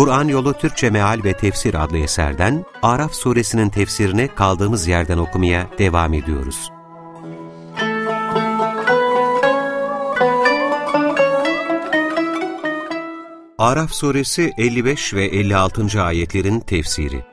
Kur'an Yolu Türkçe Meal ve Tefsir adlı eserden Araf suresinin tefsirini kaldığımız yerden okumaya devam ediyoruz. Araf suresi 55 ve 56. ayetlerin tefsiri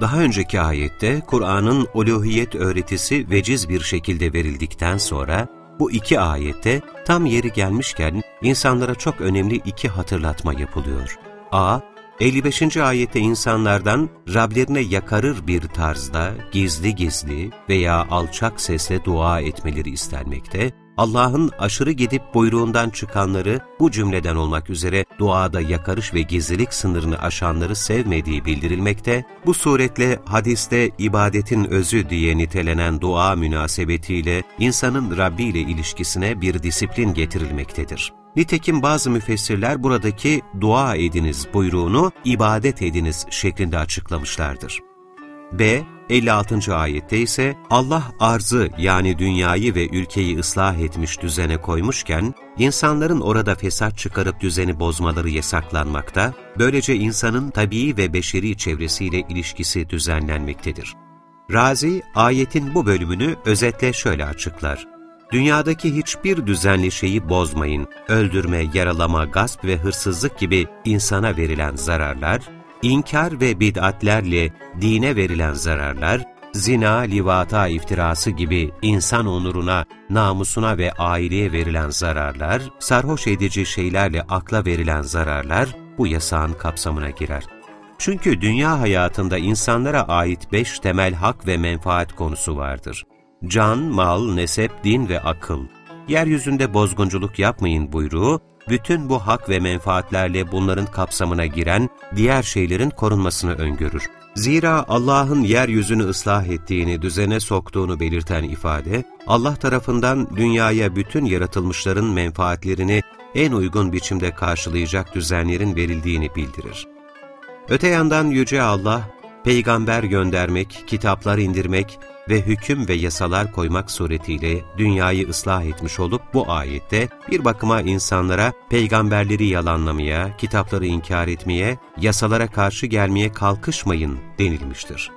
Daha önceki ayette Kur'an'ın uluhiyet öğretisi veciz bir şekilde verildikten sonra bu iki ayette tam yeri gelmişken insanlara çok önemli iki hatırlatma yapılıyor. A. 55. ayette insanlardan Rablerine yakarır bir tarzda gizli gizli veya alçak sesle dua etmeleri istenmekte Allah'ın aşırı gidip buyruğundan çıkanları bu cümleden olmak üzere duada yakarış ve gizlilik sınırını aşanları sevmediği bildirilmekte, bu suretle hadiste ibadetin özü diye nitelenen dua münasebetiyle insanın Rabbi ile ilişkisine bir disiplin getirilmektedir. Nitekim bazı müfessirler buradaki dua ediniz buyruğunu ibadet ediniz şeklinde açıklamışlardır. B. 56. ayette ise Allah arzı yani dünyayı ve ülkeyi ıslah etmiş düzene koymuşken, insanların orada fesat çıkarıp düzeni bozmaları yasaklanmakta, böylece insanın tabii ve beşeri çevresiyle ilişkisi düzenlenmektedir. Razi, ayetin bu bölümünü özetle şöyle açıklar. Dünyadaki hiçbir düzenli şeyi bozmayın, öldürme, yaralama, gasp ve hırsızlık gibi insana verilen zararlar, İnkar ve bid'atlerle dine verilen zararlar, zina, livata iftirası gibi insan onuruna, namusuna ve aileye verilen zararlar, sarhoş edici şeylerle akla verilen zararlar bu yasağın kapsamına girer. Çünkü dünya hayatında insanlara ait beş temel hak ve menfaat konusu vardır. Can, mal, nesep, din ve akıl. Yeryüzünde bozgunculuk yapmayın buyruğu, bütün bu hak ve menfaatlerle bunların kapsamına giren diğer şeylerin korunmasını öngörür. Zira Allah'ın yeryüzünü ıslah ettiğini, düzene soktuğunu belirten ifade, Allah tarafından dünyaya bütün yaratılmışların menfaatlerini en uygun biçimde karşılayacak düzenlerin verildiğini bildirir. Öte yandan Yüce Allah, peygamber göndermek, kitaplar indirmek ve hüküm ve yasalar koymak suretiyle dünyayı ıslah etmiş olup bu ayette bir bakıma insanlara peygamberleri yalanlamaya, kitapları inkar etmeye, yasalara karşı gelmeye kalkışmayın denilmiştir.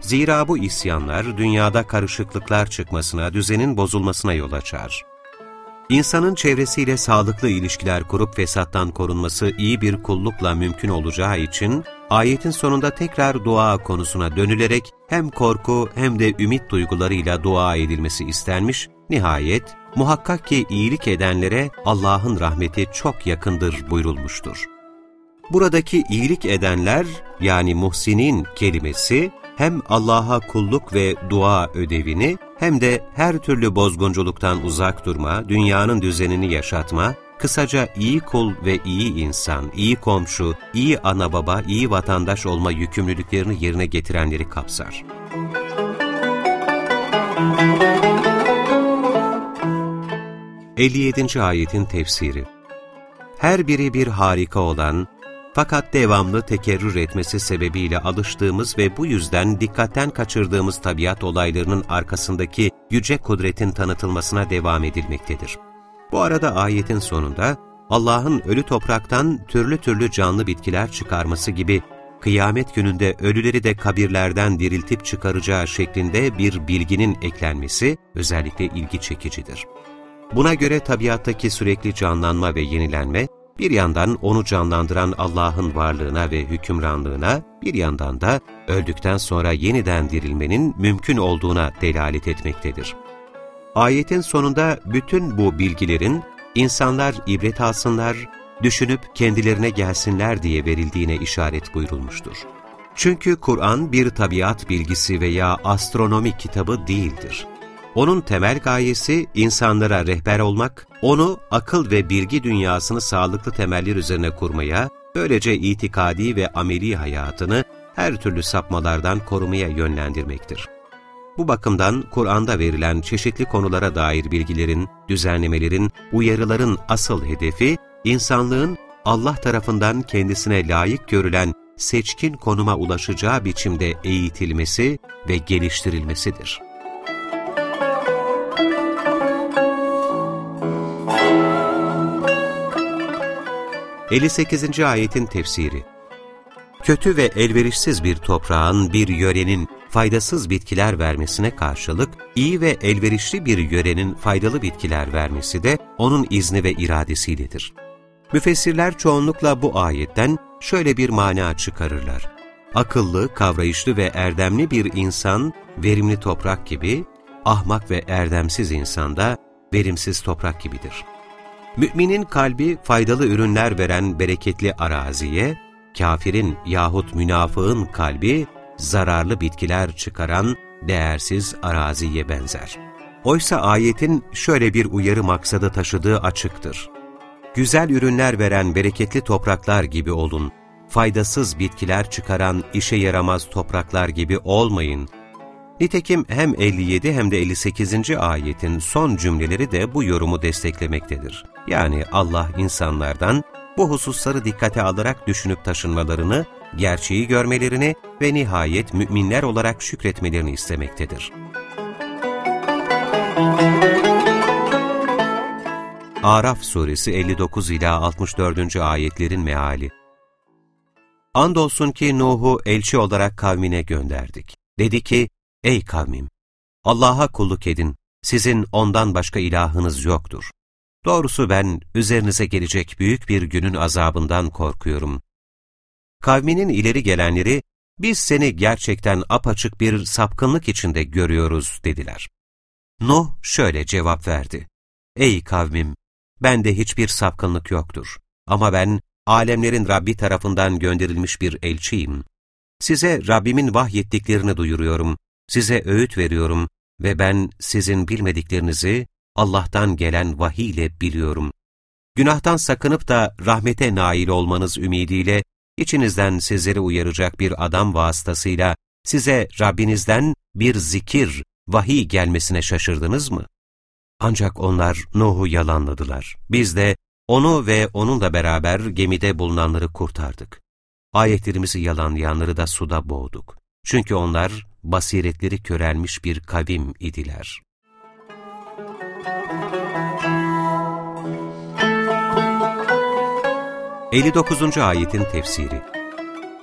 Zira bu isyanlar dünyada karışıklıklar çıkmasına, düzenin bozulmasına yol açar. İnsanın çevresiyle sağlıklı ilişkiler kurup fesattan korunması iyi bir kullukla mümkün olacağı için, ayetin sonunda tekrar dua konusuna dönülerek hem korku hem de ümit duygularıyla dua edilmesi istenmiş, nihayet muhakkak ki iyilik edenlere Allah'ın rahmeti çok yakındır buyurulmuştur. Buradaki iyilik edenler yani muhsinin kelimesi hem Allah'a kulluk ve dua ödevini hem de her türlü bozgunculuktan uzak durma, dünyanın düzenini yaşatma, kısaca iyi kul ve iyi insan, iyi komşu, iyi ana baba, iyi vatandaş olma yükümlülüklerini yerine getirenleri kapsar. 57. ayetin tefsiri Her biri bir harika olan, fakat devamlı tekerrür etmesi sebebiyle alıştığımız ve bu yüzden dikkatten kaçırdığımız tabiat olaylarının arkasındaki yüce kudretin tanıtılmasına devam edilmektedir. Bu arada ayetin sonunda Allah'ın ölü topraktan türlü türlü canlı bitkiler çıkarması gibi kıyamet gününde ölüleri de kabirlerden diriltip çıkaracağı şeklinde bir bilginin eklenmesi özellikle ilgi çekicidir. Buna göre tabiattaki sürekli canlanma ve yenilenme, bir yandan onu canlandıran Allah'ın varlığına ve hükümranlığına, bir yandan da öldükten sonra yeniden dirilmenin mümkün olduğuna delalet etmektedir. Ayetin sonunda bütün bu bilgilerin insanlar ibret alsınlar, düşünüp kendilerine gelsinler diye verildiğine işaret buyurulmuştur. Çünkü Kur'an bir tabiat bilgisi veya astronomi kitabı değildir. Onun temel gayesi insanlara rehber olmak, onu akıl ve bilgi dünyasını sağlıklı temeller üzerine kurmaya, böylece itikadi ve ameli hayatını her türlü sapmalardan korumaya yönlendirmektir. Bu bakımdan Kur'an'da verilen çeşitli konulara dair bilgilerin, düzenlemelerin, uyarıların asıl hedefi, insanlığın Allah tarafından kendisine layık görülen seçkin konuma ulaşacağı biçimde eğitilmesi ve geliştirilmesidir. 58. ayetin tefsiri Kötü ve elverişsiz bir toprağın, bir yörenin faydasız bitkiler vermesine karşılık, iyi ve elverişli bir yörenin faydalı bitkiler vermesi de onun izni ve iradesiyledir. Müfessirler çoğunlukla bu ayetten şöyle bir mana çıkarırlar. Akıllı, kavrayışlı ve erdemli bir insan, verimli toprak gibi, ahmak ve erdemsiz insan da verimsiz toprak gibidir. Müminin kalbi faydalı ürünler veren bereketli araziye, kafirin yahut münafığın kalbi zararlı bitkiler çıkaran değersiz araziye benzer. Oysa ayetin şöyle bir uyarı maksadı taşıdığı açıktır. Güzel ürünler veren bereketli topraklar gibi olun, faydasız bitkiler çıkaran işe yaramaz topraklar gibi olmayın. Nitekim hem 57 hem de 58. ayetin son cümleleri de bu yorumu desteklemektedir. Yani Allah insanlardan bu hususları dikkate alarak düşünüp taşınmalarını, gerçeği görmelerini ve nihayet müminler olarak şükretmelerini istemektedir. Araf suresi 59 ila 64. ayetlerin meali. Andolsun ki Nuh'u elçi olarak kavmine gönderdik. Dedi ki, ey kavmim, Allah'a kulluk edin, sizin ondan başka ilahınız yoktur. Doğrusu ben üzerinize gelecek büyük bir günün azabından korkuyorum. Kavminin ileri gelenleri, biz seni gerçekten apaçık bir sapkınlık içinde görüyoruz dediler. Nuh şöyle cevap verdi. Ey kavmim! Bende hiçbir sapkınlık yoktur. Ama ben alemlerin Rabbi tarafından gönderilmiş bir elçiyim. Size Rabbimin vahyettiklerini duyuruyorum, size öğüt veriyorum ve ben sizin bilmediklerinizi Allah'tan gelen vahiy ile biliyorum. Günahtan sakınıp da rahmete nail olmanız ümidiyle, içinizden sizleri uyaracak bir adam vasıtasıyla size Rabbinizden bir zikir, vahiy gelmesine şaşırdınız mı? Ancak onlar Nuh'u yalanladılar. Biz de onu ve onunla beraber gemide bulunanları kurtardık. Ayetlerimizi yalanlayanları da suda boğduk. Çünkü onlar basiretleri körelmiş bir kavim idiler. 59. ayetin tefsiri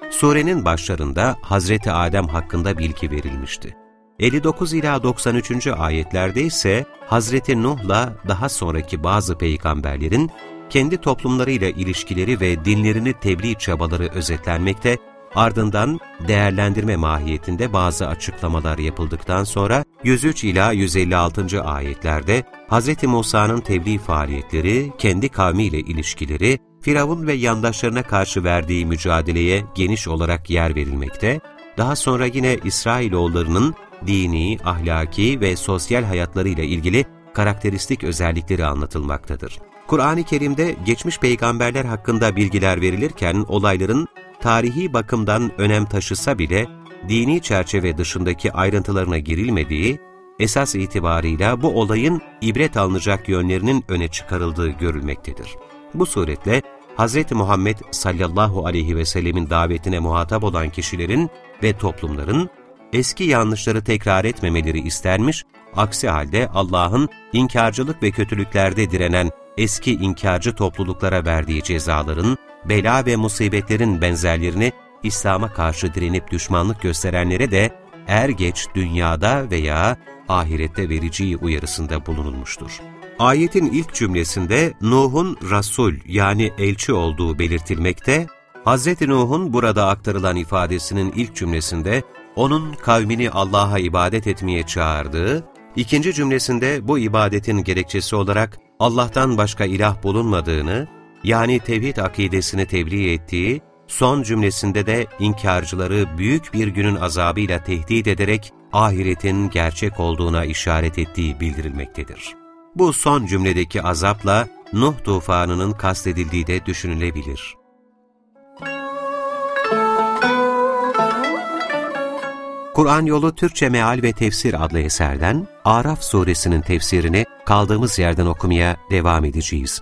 Surenin başlarında Hazreti Adem hakkında bilgi verilmişti. 59 ila 93. ayetlerde ise Hazreti Nuh'la daha sonraki bazı peygamberlerin kendi toplumlarıyla ilişkileri ve dinlerini tebliğ çabaları özetlenmekte, ardından değerlendirme mahiyetinde bazı açıklamalar yapıldıktan sonra 103 ila 156. ayetlerde Hz. Musa'nın tebliğ faaliyetleri, kendi kavmiyle ilişkileri, Firavun ve yandaşlarına karşı verdiği mücadeleye geniş olarak yer verilmekte, daha sonra yine İsrailoğullarının dini, ahlaki ve sosyal hayatlarıyla ilgili karakteristik özellikleri anlatılmaktadır. Kur'an-ı Kerim'de geçmiş peygamberler hakkında bilgiler verilirken olayların tarihi bakımdan önem taşısa bile dini çerçeve dışındaki ayrıntılarına girilmediği, esas itibarıyla bu olayın ibret alınacak yönlerinin öne çıkarıldığı görülmektedir. Bu suretle Hz. Muhammed sallallahu aleyhi ve sellemin davetine muhatap olan kişilerin ve toplumların eski yanlışları tekrar etmemeleri istenmiş, aksi halde Allah'ın inkarcılık ve kötülüklerde direnen eski inkarcı topluluklara verdiği cezaların, bela ve musibetlerin benzerlerini İslam'a karşı direnip düşmanlık gösterenlere de er geç dünyada veya ahirette vereceği uyarısında bulunulmuştur. Ayetin ilk cümlesinde Nuh'un Rasul yani elçi olduğu belirtilmekte, Hz. Nuh'un burada aktarılan ifadesinin ilk cümlesinde onun kavmini Allah'a ibadet etmeye çağırdığı, ikinci cümlesinde bu ibadetin gerekçesi olarak Allah'tan başka ilah bulunmadığını, yani tevhid akidesini tebliğ ettiği, son cümlesinde de inkarcıları büyük bir günün azabıyla tehdit ederek ahiretin gerçek olduğuna işaret ettiği bildirilmektedir. Bu son cümledeki azapla Nuh tufanının kastedildiği de düşünülebilir. Kur'an Yolu Türkçe Meal ve Tefsir adlı eserden Araf suresinin tefsirini kaldığımız yerden okumaya devam edeceğiz.